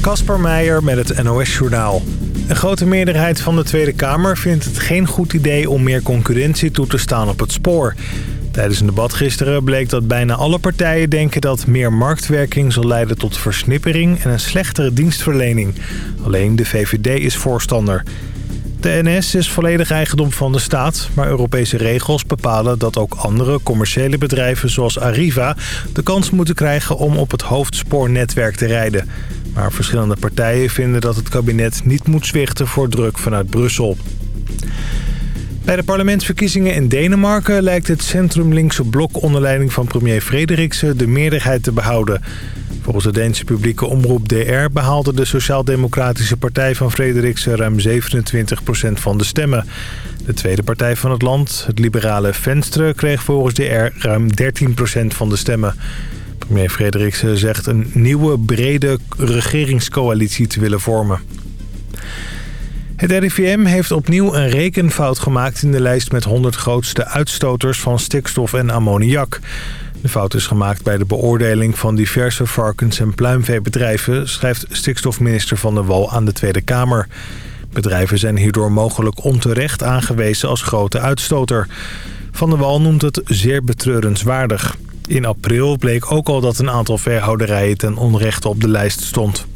Kasper Meijer met het NOS-journaal. Een grote meerderheid van de Tweede Kamer vindt het geen goed idee om meer concurrentie toe te staan op het spoor. Tijdens een debat gisteren bleek dat bijna alle partijen denken dat meer marktwerking zal leiden tot versnippering en een slechtere dienstverlening. Alleen de VVD is voorstander. De NS is volledig eigendom van de staat, maar Europese regels bepalen dat ook andere commerciële bedrijven zoals Arriva de kans moeten krijgen om op het hoofdspoornetwerk te rijden. Maar verschillende partijen vinden dat het kabinet niet moet zwichten voor druk vanuit Brussel. Bij de parlementsverkiezingen in Denemarken lijkt het centrum-linkse blok onder leiding van premier Frederiksen de meerderheid te behouden. Volgens de Deense publieke omroep DR behaalde de Sociaal-Democratische Partij van Frederiksen ruim 27% van de stemmen. De tweede partij van het land, het liberale Venstre, kreeg volgens DR ruim 13% van de stemmen. Premier Frederiksen zegt een nieuwe brede regeringscoalitie te willen vormen. Het RIVM heeft opnieuw een rekenfout gemaakt in de lijst met 100 grootste uitstoters van stikstof en ammoniak. De fout is gemaakt bij de beoordeling van diverse varkens- en pluimveebedrijven... schrijft stikstofminister Van der Wal aan de Tweede Kamer. Bedrijven zijn hierdoor mogelijk onterecht aangewezen als grote uitstoter. Van der Wal noemt het zeer betreurenswaardig. In april bleek ook al dat een aantal veehouderijen ten onrechte op de lijst stond.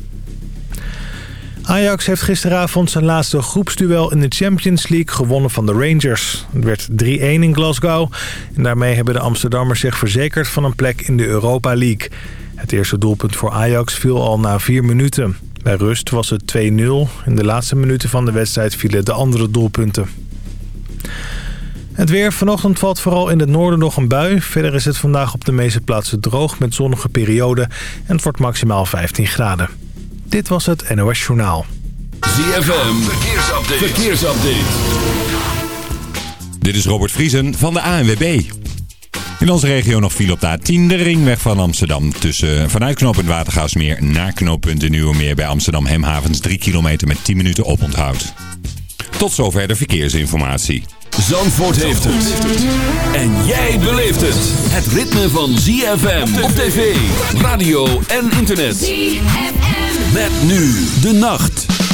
Ajax heeft gisteravond zijn laatste groepsduel in de Champions League gewonnen van de Rangers. Het werd 3-1 in Glasgow en daarmee hebben de Amsterdammers zich verzekerd van een plek in de Europa League. Het eerste doelpunt voor Ajax viel al na vier minuten. Bij rust was het 2-0. In de laatste minuten van de wedstrijd vielen de andere doelpunten. Het weer. Vanochtend valt vooral in het noorden nog een bui. Verder is het vandaag op de meeste plaatsen droog met zonnige perioden. En het wordt maximaal 15 graden. Dit was het NOS Journaal. ZFM, verkeersupdate. verkeersupdate. Dit is Robert Vriesen van de ANWB. In onze regio nog file op de A10, de ringweg van Amsterdam. Tussen, vanuit knooppunt Watergaasmeer naar knooppunt de Nieuwe Meer bij Amsterdam Hemhavens 3 kilometer met 10 minuten oponthoud. Tot zover de verkeersinformatie. Zandvoort heeft het. En jij beleeft het. Het ritme van ZFM op tv, radio en internet. ZFM. Met nu de nacht.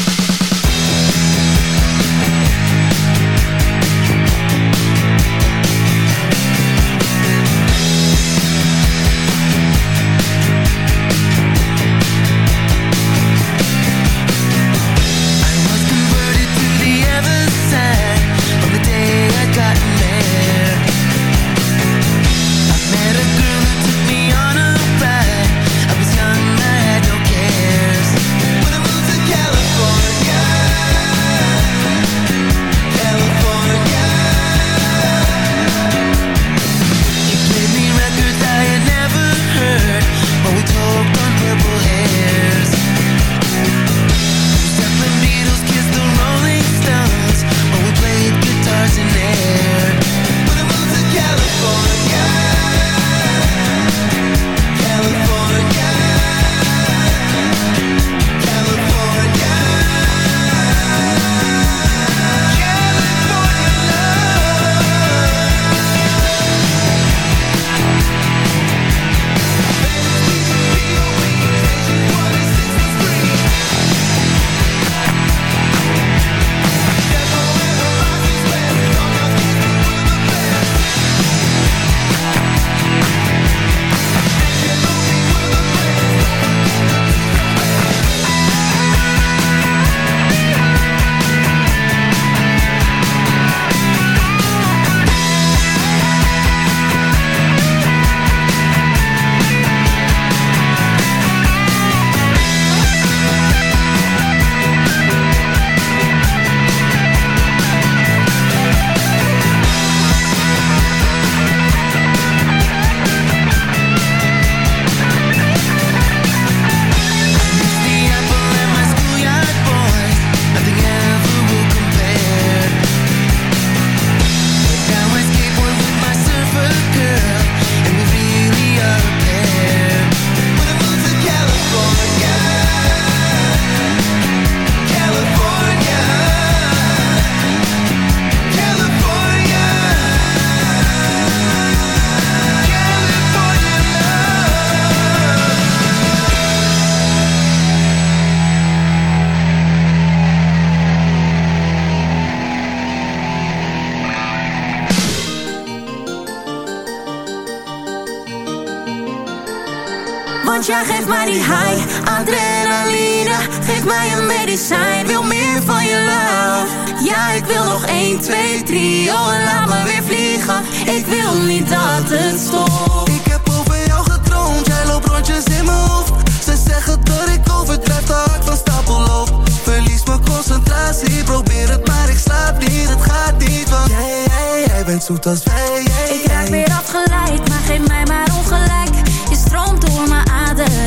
zoet als wij. Ik raak weer afgeleid, maar geef mij maar ongelijk. Je stroomt door mijn aderen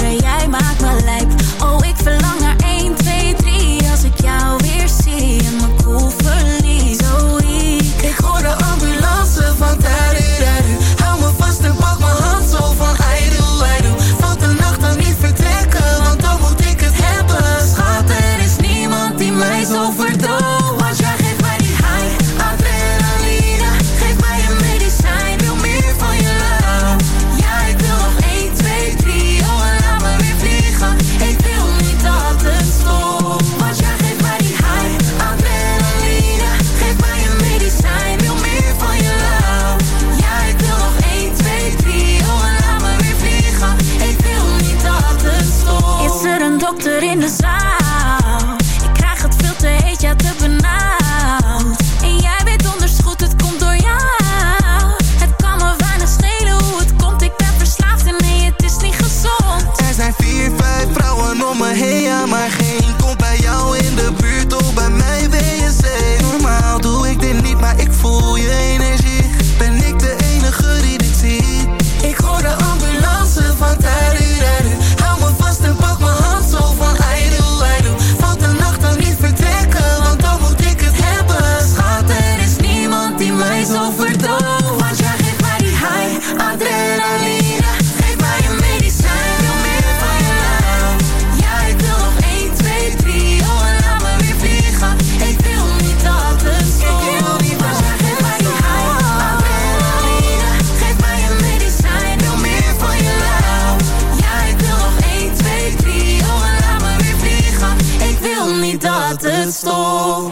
stoel.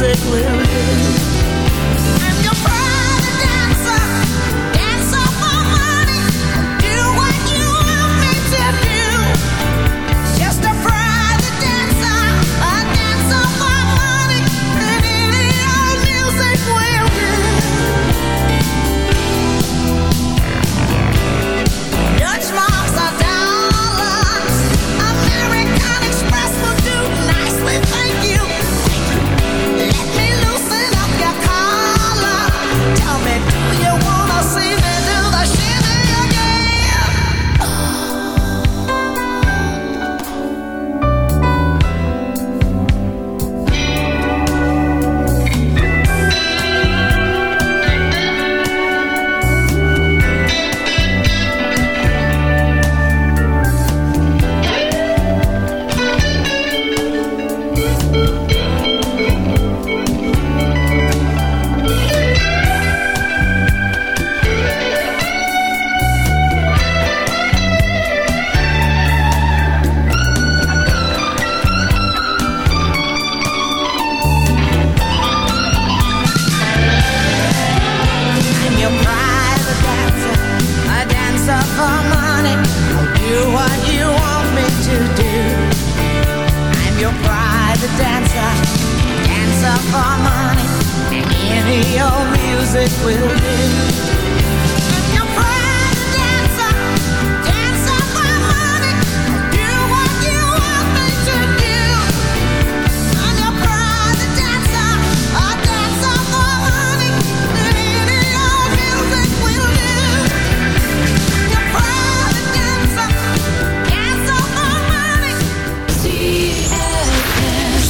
music will do. I'm your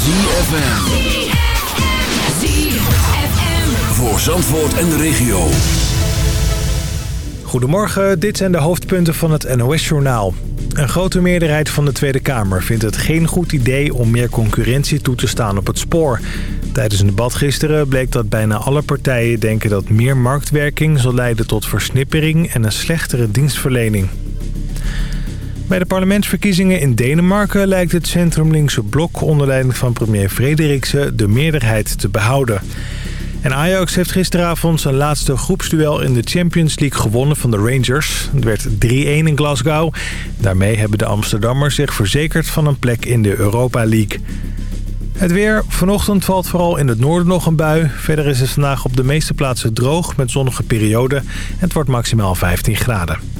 ZFM. Voor Zandvoort en de regio. Goedemorgen, dit zijn de hoofdpunten van het NOS-journaal. Een grote meerderheid van de Tweede Kamer vindt het geen goed idee om meer concurrentie toe te staan op het spoor. Tijdens een debat gisteren bleek dat bijna alle partijen denken dat meer marktwerking zal leiden tot versnippering en een slechtere dienstverlening. Bij de parlementsverkiezingen in Denemarken lijkt het centrumlinkse blok onder leiding van premier Frederiksen de meerderheid te behouden. En Ajax heeft gisteravond zijn laatste groepsduel in de Champions League gewonnen van de Rangers. Het werd 3-1 in Glasgow. Daarmee hebben de Amsterdammers zich verzekerd van een plek in de Europa League. Het weer. Vanochtend valt vooral in het noorden nog een bui. Verder is het vandaag op de meeste plaatsen droog met zonnige perioden. Het wordt maximaal 15 graden.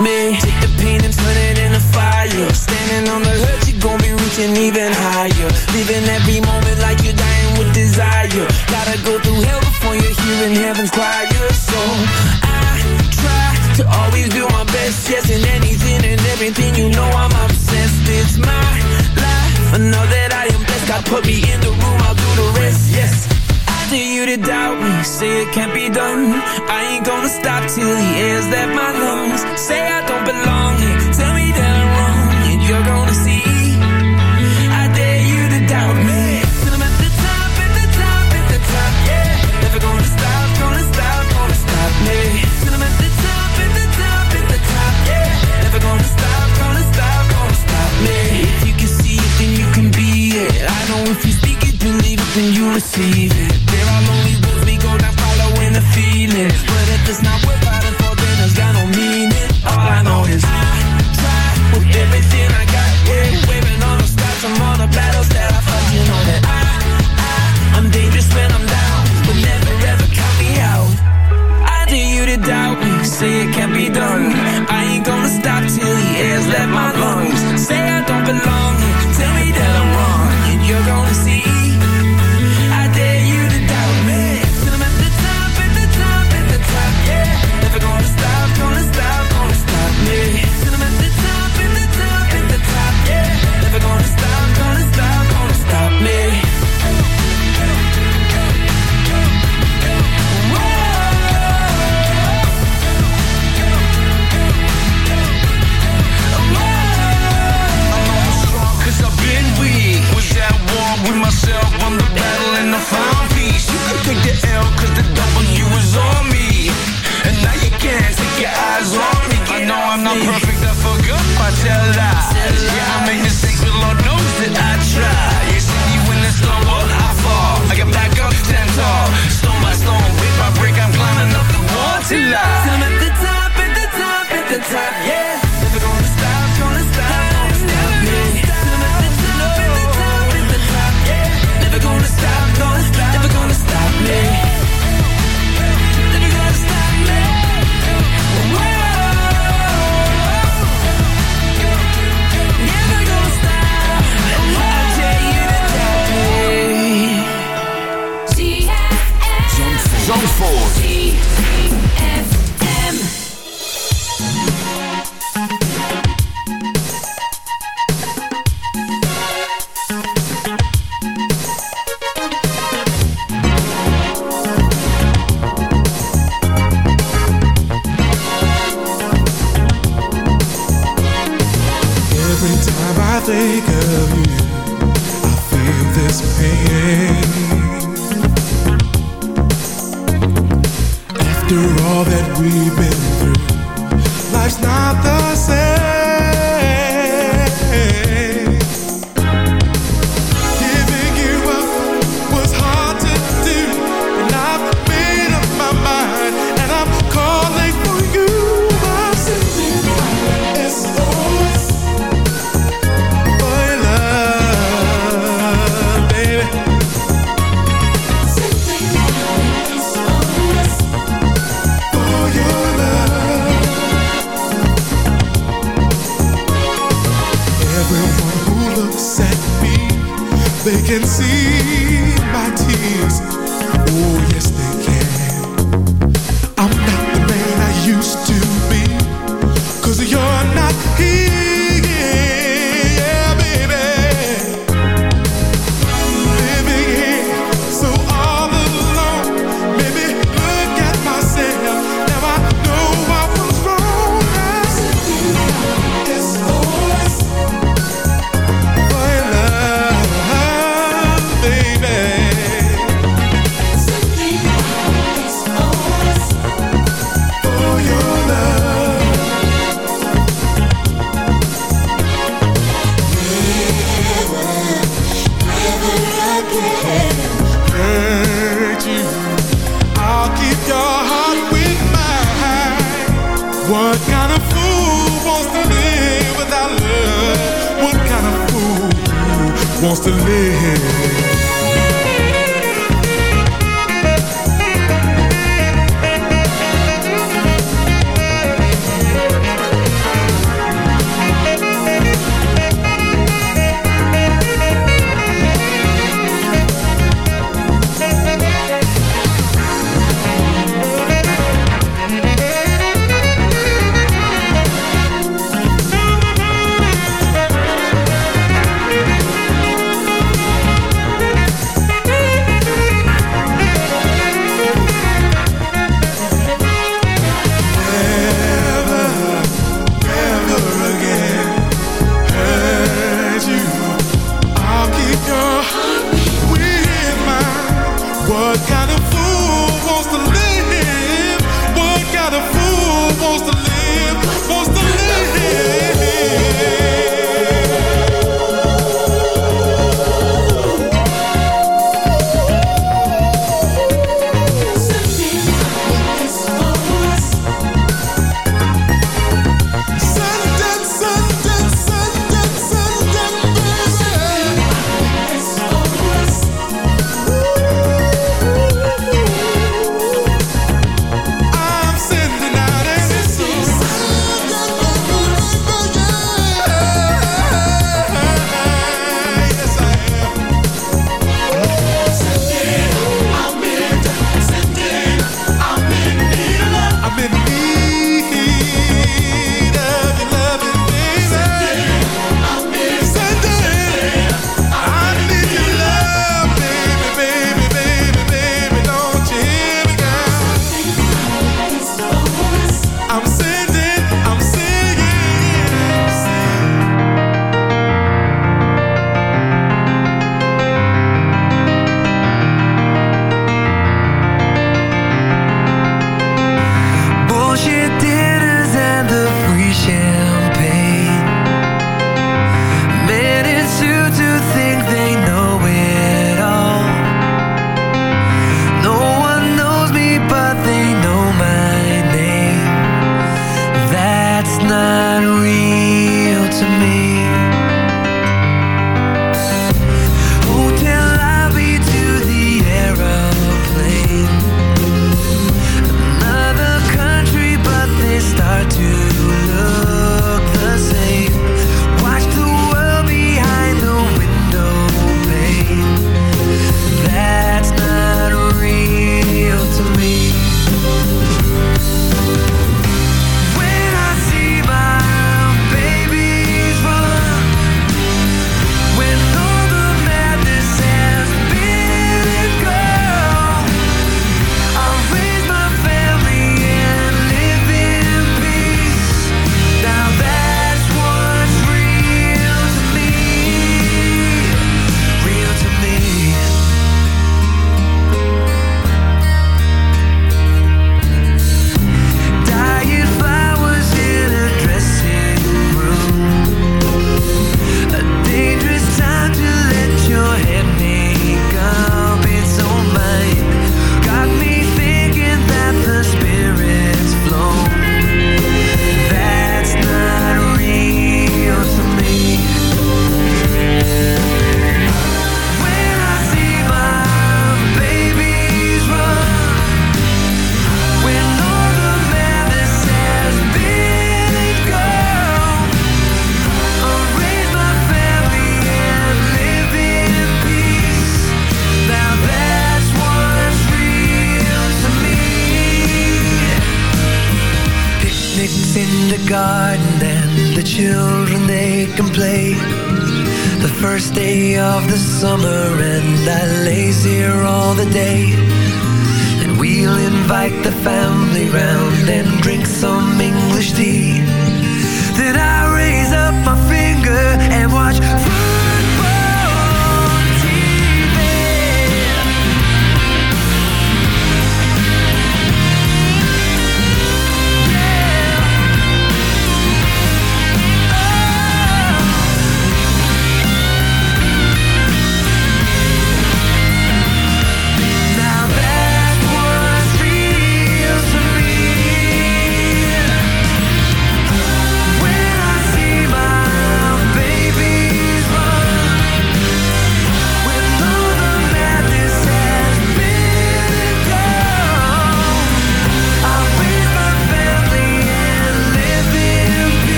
me. leave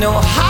no high